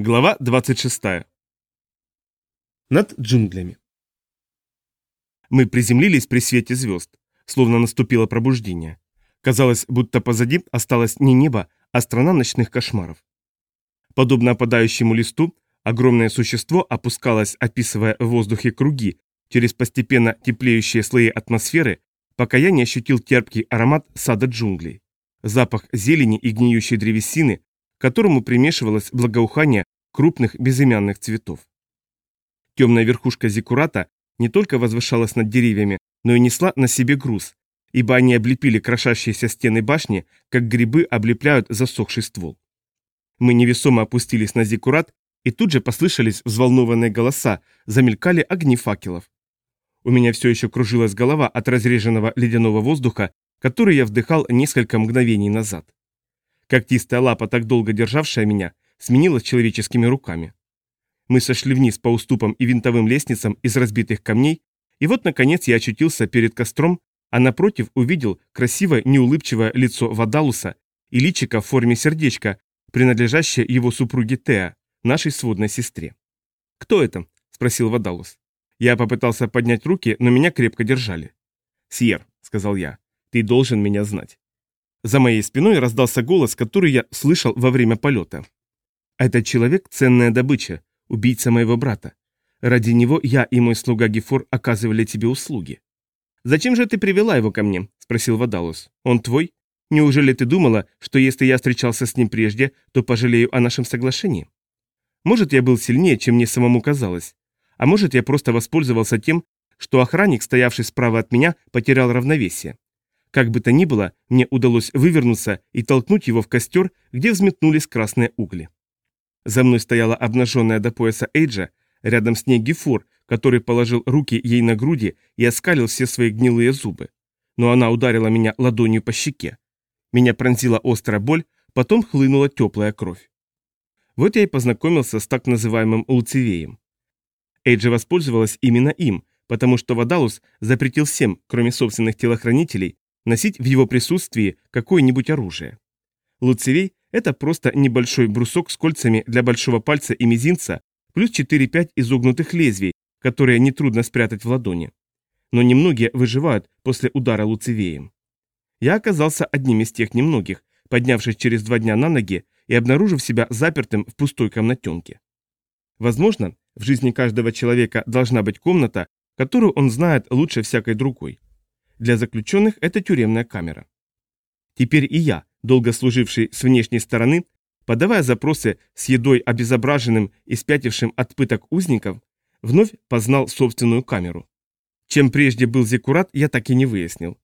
Глава 26. Над джунглями. Мы приземлились при свете звезд, словно наступило пробуждение. Казалось, будто позади осталось не небо, а страна ночных кошмаров. Подобно опадающему листу, огромное существо опускалось, описывая в воздухе круги, через постепенно теплеющие слои атмосферы, пока я не ощутил терпкий аромат сада джунглей. Запах зелени и гниющей древесины, которому примешивалось благоухание крупных безымянных цветов. Темная верхушка зиккурата не только возвышалась над деревьями, но и несла на себе груз, ибо они облепили крошащиеся стены башни, как грибы облепляют засохший ствол. Мы невесомо опустились на зиккурат, и тут же послышались взволнованные голоса, замелькали огни факелов. У меня все еще кружилась голова от разреженного ледяного воздуха, который я вдыхал несколько мгновений назад. Когтистая лапа, так долго державшая меня, сменилась человеческими руками. Мы сошли вниз по уступам и винтовым лестницам из разбитых камней, и вот, наконец, я очутился перед костром, а напротив увидел красивое неулыбчивое лицо Вадалуса и личико в форме сердечка, принадлежащее его супруге Теа, нашей сводной сестре. «Кто это?» – спросил Вадалус. Я попытался поднять руки, но меня крепко держали. «Сьер», – сказал я, – «ты должен меня знать». За моей спиной раздался голос, который я слышал во время полета. «Этот человек – ценная добыча, убийца моего брата. Ради него я и мой слуга Гефор оказывали тебе услуги». «Зачем же ты привела его ко мне?» – спросил Вадалус. «Он твой? Неужели ты думала, что если я встречался с ним прежде, то пожалею о нашем соглашении? Может, я был сильнее, чем мне самому казалось. А может, я просто воспользовался тем, что охранник, стоявший справа от меня, потерял равновесие. Как бы то ни было, мне удалось вывернуться и толкнуть его в костер, где взметнулись красные угли. За мной стояла обнаженная до пояса Эйджа, рядом с ней Гефур, который положил руки ей на груди и оскалил все свои гнилые зубы. Но она ударила меня ладонью по щеке. Меня пронзила острая боль, потом хлынула теплая кровь. Вот я и познакомился с так называемым Луцивеем. Эйджа воспользовалась именно им, потому что Вадалус запретил всем, кроме собственных телохранителей, носить в его присутствии какое-нибудь оружие. Луцевей – это просто небольшой брусок с кольцами для большого пальца и мизинца, плюс 4-5 изогнутых лезвий, которые нетрудно спрятать в ладони. Но немногие выживают после удара луцевеем. Я оказался одним из тех немногих, поднявшись через два дня на ноги и обнаружив себя запертым в пустой комнатенке. Возможно, в жизни каждого человека должна быть комната, которую он знает лучше всякой другой. Для заключенных это тюремная камера. Теперь и я, долго служивший с внешней стороны, подавая запросы с едой обезображенным и спятившим от пыток узников, вновь познал собственную камеру. Чем прежде был зекурат, я так и не выяснил.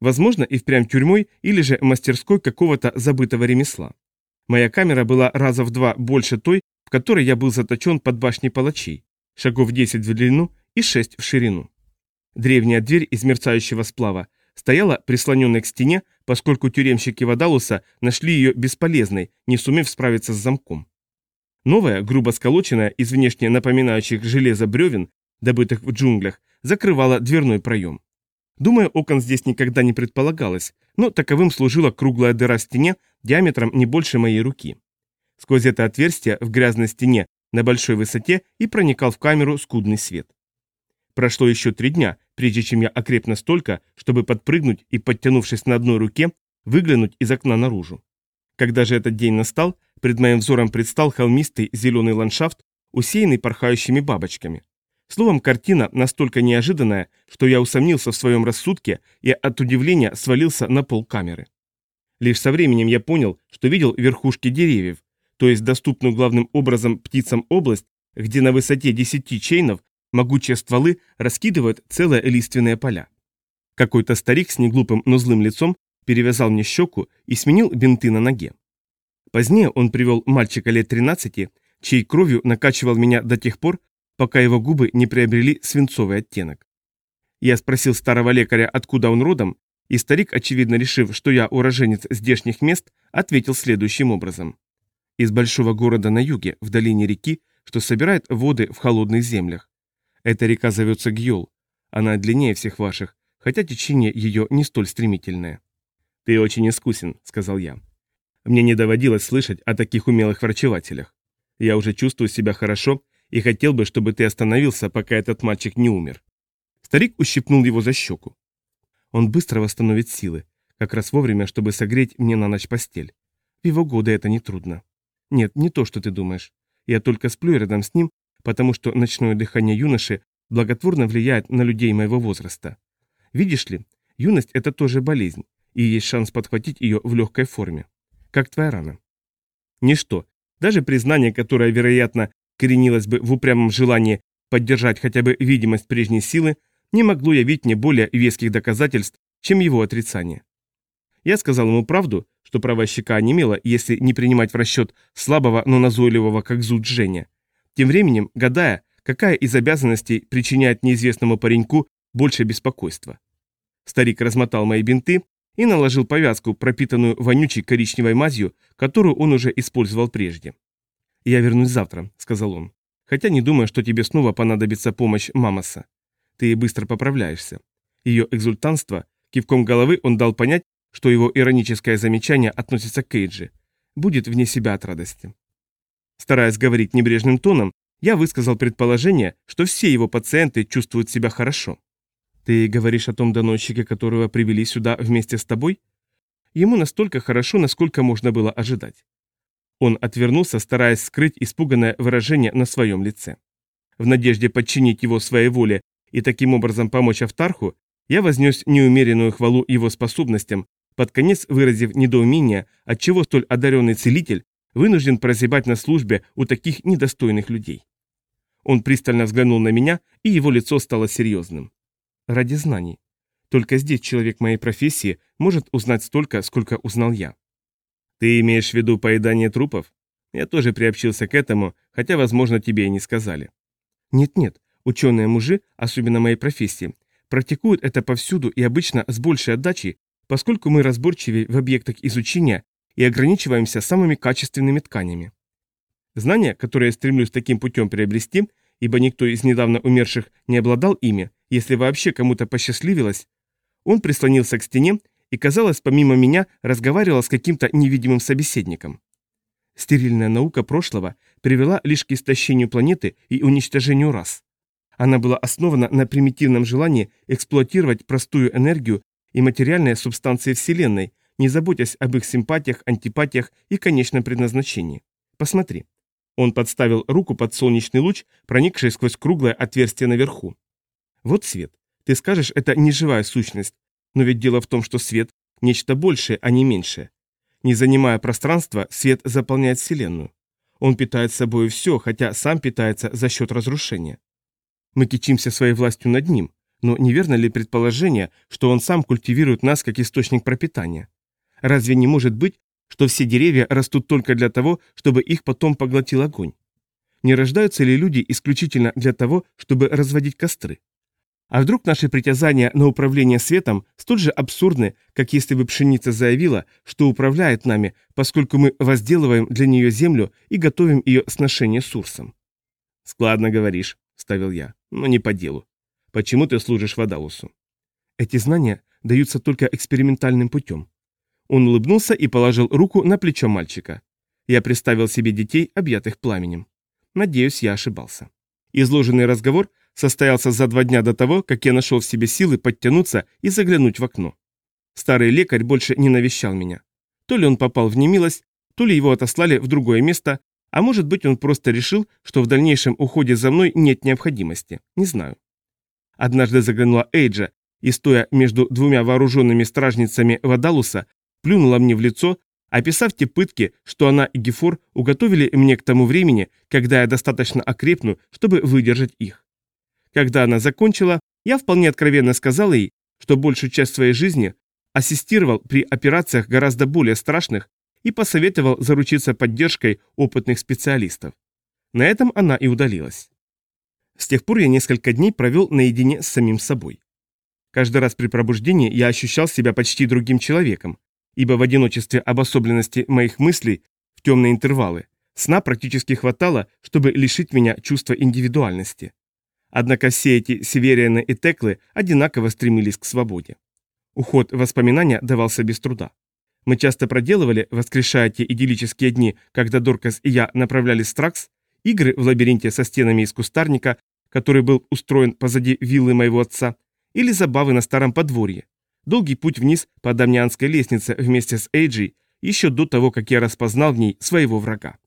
Возможно, и впрямь тюрьмой или же мастерской какого-то забытого ремесла. Моя камера была раза в два больше той, в которой я был заточен под башней палачей, шагов 10 в длину и 6 в ширину. Древняя дверь из мерцающего сплава стояла прислоненной к стене, поскольку тюремщики Вадалуса нашли ее бесполезной, не сумев справиться с замком. Новая, грубо сколоченная из внешне напоминающих железо бревен, добытых в джунглях, закрывала дверной проем. Думаю, окон здесь никогда не предполагалось, но таковым служила круглая дыра в стене диаметром не больше моей руки. Сквозь это отверстие в грязной стене на большой высоте и проникал в камеру скудный свет. Прошло еще три дня, прежде чем я окреп настолько, чтобы подпрыгнуть и, подтянувшись на одной руке, выглянуть из окна наружу. Когда же этот день настал, пред моим взором предстал холмистый зеленый ландшафт, усеянный порхающими бабочками. Словом, картина настолько неожиданная, что я усомнился в своем рассудке и от удивления свалился на пол камеры. Лишь со временем я понял, что видел верхушки деревьев, то есть доступную главным образом птицам область, где на высоте 10 чейнов Могучие стволы раскидывают целые лиственные поля. Какой-то старик с неглупым, но злым лицом перевязал мне щеку и сменил бинты на ноге. Позднее он привел мальчика лет 13, чей кровью накачивал меня до тех пор, пока его губы не приобрели свинцовый оттенок. Я спросил старого лекаря, откуда он родом, и старик, очевидно решив, что я уроженец здешних мест, ответил следующим образом. Из большого города на юге, в долине реки, что собирает воды в холодных землях. Эта река зовется Гьол. Она длиннее всех ваших, хотя течение ее не столь стремительное. «Ты очень искусен», — сказал я. Мне не доводилось слышать о таких умелых врачевателях. Я уже чувствую себя хорошо и хотел бы, чтобы ты остановился, пока этот мальчик не умер. Старик ущипнул его за щеку. Он быстро восстановит силы, как раз вовремя, чтобы согреть мне на ночь постель. В его годы это нетрудно. Нет, не то, что ты думаешь. Я только сплю рядом с ним, потому что ночное дыхание юноши благотворно влияет на людей моего возраста. Видишь ли, юность – это тоже болезнь, и есть шанс подхватить ее в легкой форме. Как твоя рана. Ничто, даже признание, которое, вероятно, коренилось бы в упрямом желании поддержать хотя бы видимость прежней силы, не могло явить мне более веских доказательств, чем его отрицание. Я сказал ему правду, что правая щека онемела, если не принимать в расчет слабого, но назойливого, как зуд Женя. Тем временем, гадая, какая из обязанностей причиняет неизвестному пареньку больше беспокойства. Старик размотал мои бинты и наложил повязку, пропитанную вонючей коричневой мазью, которую он уже использовал прежде. «Я вернусь завтра», — сказал он. «Хотя не думаю, что тебе снова понадобится помощь Мамоса. Ты быстро поправляешься». Ее экзультанство, кивком головы он дал понять, что его ироническое замечание относится к Кейджи. Будет вне себя от радости. Стараясь говорить небрежным тоном, я высказал предположение, что все его пациенты чувствуют себя хорошо. Ты говоришь о том доносчике, которого привели сюда вместе с тобой? Ему настолько хорошо, насколько можно было ожидать. Он отвернулся, стараясь скрыть испуганное выражение на своем лице. В надежде подчинить его своей воле и таким образом помочь Автарху, я вознес неумеренную хвалу его способностям, под конец выразив недоумение, отчего столь одаренный целитель вынужден прозябать на службе у таких недостойных людей. Он пристально взглянул на меня, и его лицо стало серьезным. Ради знаний. Только здесь человек моей профессии может узнать столько, сколько узнал я. Ты имеешь в виду поедание трупов? Я тоже приобщился к этому, хотя, возможно, тебе и не сказали. Нет-нет, ученые-мужи, особенно моей профессии, практикуют это повсюду и обычно с большей отдачей, поскольку мы разборчивее в объектах изучения и ограничиваемся самыми качественными тканями. Знания, которые я стремлюсь таким путем приобрести, ибо никто из недавно умерших не обладал ими, если вообще кому-то посчастливилось, он прислонился к стене и, казалось, помимо меня, разговаривал с каким-то невидимым собеседником. Стерильная наука прошлого привела лишь к истощению планеты и уничтожению рас. Она была основана на примитивном желании эксплуатировать простую энергию и материальные субстанции Вселенной, не заботясь об их симпатиях, антипатиях и конечном предназначении. Посмотри. Он подставил руку под солнечный луч, проникший сквозь круглое отверстие наверху. Вот свет. Ты скажешь, это не живая сущность, но ведь дело в том, что свет – нечто большее, а не меньшее. Не занимая пространства, свет заполняет Вселенную. Он питает собой все, хотя сам питается за счет разрушения. Мы кичимся своей властью над ним, но неверно ли предположение, что он сам культивирует нас как источник пропитания? Разве не может быть, что все деревья растут только для того, чтобы их потом поглотил огонь? Не рождаются ли люди исключительно для того, чтобы разводить костры? А вдруг наши притязания на управление светом столь же абсурдны, как если бы пшеница заявила, что управляет нами, поскольку мы возделываем для нее землю и готовим ее сношение с Урсом? «Складно говоришь», — ставил я, — «но не по делу. Почему ты служишь Вадалусу?» «Эти знания даются только экспериментальным путем. Он улыбнулся и положил руку на плечо мальчика. Я представил себе детей, объятых пламенем. Надеюсь, я ошибался. Изложенный разговор состоялся за два дня до того, как я нашел в себе силы подтянуться и заглянуть в окно. Старый лекарь больше не навещал меня. То ли он попал в немилость, то ли его отослали в другое место, а может быть он просто решил, что в дальнейшем уходе за мной нет необходимости, не знаю. Однажды заглянула Эйджа, и стоя между двумя вооруженными стражницами Вадалуса, плюнула мне в лицо, описав те пытки, что она и Гефор уготовили мне к тому времени, когда я достаточно окрепну, чтобы выдержать их. Когда она закончила, я вполне откровенно сказал ей, что большую часть своей жизни ассистировал при операциях гораздо более страшных и посоветовал заручиться поддержкой опытных специалистов. На этом она и удалилась. С тех пор я несколько дней провел наедине с самим собой. Каждый раз при пробуждении я ощущал себя почти другим человеком, ибо в одиночестве обособленности моих мыслей в темные интервалы сна практически хватало, чтобы лишить меня чувства индивидуальности. Однако все эти Северианы и Теклы одинаково стремились к свободе. Уход воспоминания давался без труда. Мы часто проделывали, воскрешая те идиллические дни, когда Доркас и я направлялись в Стракс, игры в лабиринте со стенами из кустарника, который был устроен позади виллы моего отца, или забавы на старом подворье. Долгий путь вниз по Дамнианской лестнице вместе с Эйджи еще до того, как я распознал в ней своего врага.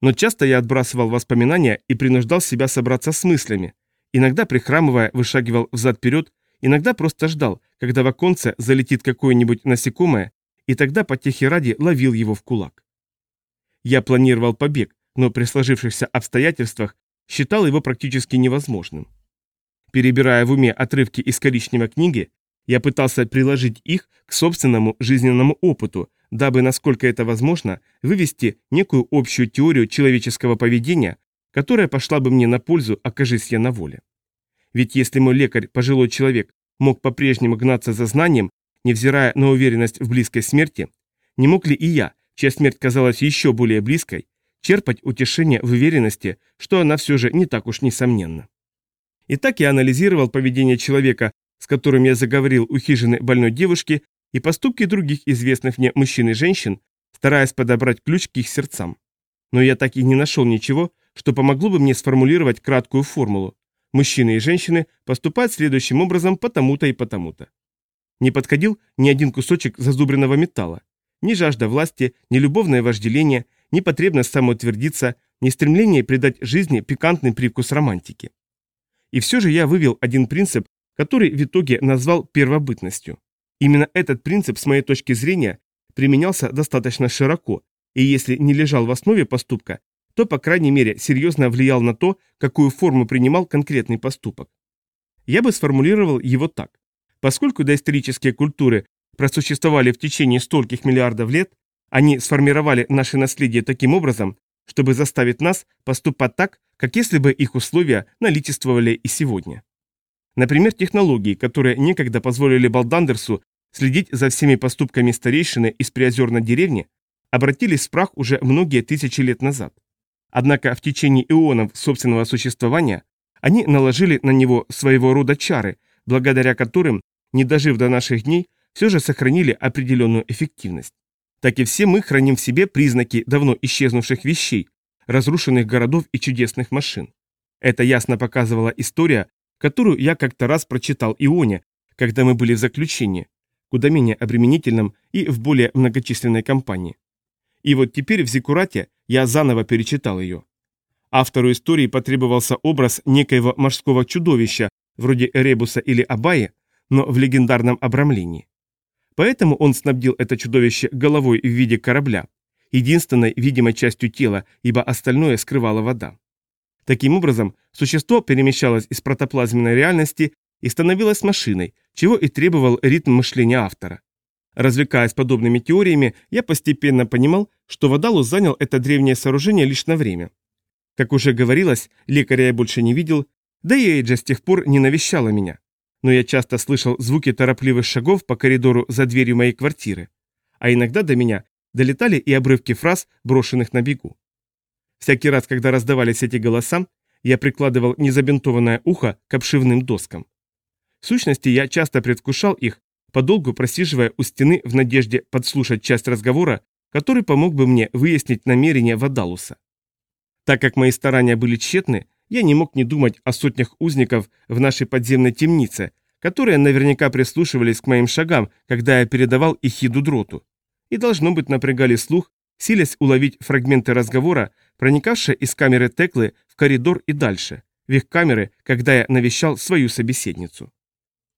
Но часто я отбрасывал воспоминания и принуждал себя собраться с мыслями. Иногда, прихрамывая, вышагивал взад-вперед, иногда просто ждал, когда в оконце залетит какое-нибудь насекомое и тогда по техе ради ловил его в кулак. Я планировал побег, но при сложившихся обстоятельствах считал его практически невозможным. Перебирая в уме отрывки из коричневой книги, я пытался приложить их к собственному жизненному опыту, дабы, насколько это возможно, вывести некую общую теорию человеческого поведения, которая пошла бы мне на пользу, окажись я на воле. Ведь если мой лекарь, пожилой человек, мог по-прежнему гнаться за знанием, невзирая на уверенность в близкой смерти, не мог ли и я, чья смерть казалась еще более близкой, черпать утешение в уверенности, что она все же не так уж несомненна. Итак, я анализировал поведение человека, с которым я заговорил у хижины больной девушки, и поступки других известных мне мужчин и женщин, стараясь подобрать ключ к их сердцам. Но я так и не нашел ничего, что помогло бы мне сформулировать краткую формулу. Мужчины и женщины поступают следующим образом потому-то и потому-то. Не подходил ни один кусочек зазубренного металла. Ни жажда власти, ни любовное вожделение, ни потребность самоутвердиться, ни стремление придать жизни пикантный привкус романтики. И все же я вывел один принцип, который в итоге назвал первобытностью. Именно этот принцип, с моей точки зрения, применялся достаточно широко, и если не лежал в основе поступка, то, по крайней мере, серьезно влиял на то, какую форму принимал конкретный поступок. Я бы сформулировал его так. Поскольку доисторические культуры просуществовали в течение стольких миллиардов лет, они сформировали наше наследие таким образом, чтобы заставить нас поступать так, как если бы их условия наличествовали и сегодня. Например, технологии, которые некогда позволили Балдандерсу следить за всеми поступками старейшины из приозерной деревни, обратились в прах уже многие тысячи лет назад. Однако в течение ионов собственного существования они наложили на него своего рода чары, благодаря которым не дожив до наших дней, все же сохранили определенную эффективность. Так и все мы храним в себе признаки давно исчезнувших вещей, разрушенных городов и чудесных машин. Это ясно показывала история, которую я как-то раз прочитал Ионе, когда мы были в заключении, куда менее обременительном и в более многочисленной компании. И вот теперь в Зикурате я заново перечитал ее. Автору истории потребовался образ некоего морского чудовища, вроде Эребуса или Абаи, но в легендарном обрамлении. Поэтому он снабдил это чудовище головой в виде корабля, единственной видимой частью тела, ибо остальное скрывала вода. Таким образом, существо перемещалось из протоплазменной реальности и становилось машиной, чего и требовал ритм мышления автора. Развлекаясь подобными теориями, я постепенно понимал, что Водалус занял это древнее сооружение лишь на время. Как уже говорилось, лекаря я больше не видел, да и Эйджа с тех пор не навещала меня но я часто слышал звуки торопливых шагов по коридору за дверью моей квартиры, а иногда до меня долетали и обрывки фраз, брошенных на бегу. Всякий раз, когда раздавались эти голоса, я прикладывал незабинтованное ухо к обшивным доскам. В сущности, я часто предвкушал их, подолгу просиживая у стены в надежде подслушать часть разговора, который помог бы мне выяснить намерения Вадалуса. Так как мои старания были тщетны, я не мог не думать о сотнях узников в нашей подземной темнице, которые наверняка прислушивались к моим шагам, когда я передавал их хиду дроту. И, должно быть, напрягали слух, силясь уловить фрагменты разговора, проникавшие из камеры Теклы в коридор и дальше, в их камеры, когда я навещал свою собеседницу.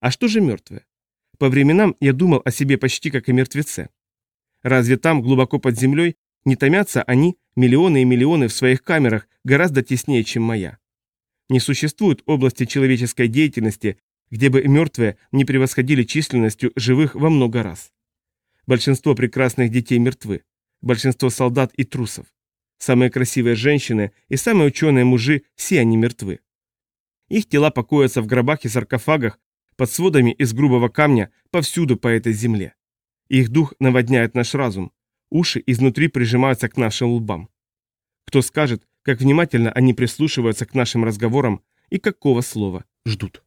А что же мертвые? По временам я думал о себе почти как о мертвеце. Разве там, глубоко под землей, не томятся они, миллионы и миллионы в своих камерах, гораздо теснее, чем моя? Не существует области человеческой деятельности, где бы мертвые не превосходили численностью живых во много раз. Большинство прекрасных детей мертвы, большинство солдат и трусов. Самые красивые женщины и самые ученые мужи – все они мертвы. Их тела покоятся в гробах и саркофагах, под сводами из грубого камня, повсюду по этой земле. Их дух наводняет наш разум, уши изнутри прижимаются к нашим лбам. Кто скажет, как внимательно они прислушиваются к нашим разговорам и какого слова ждут.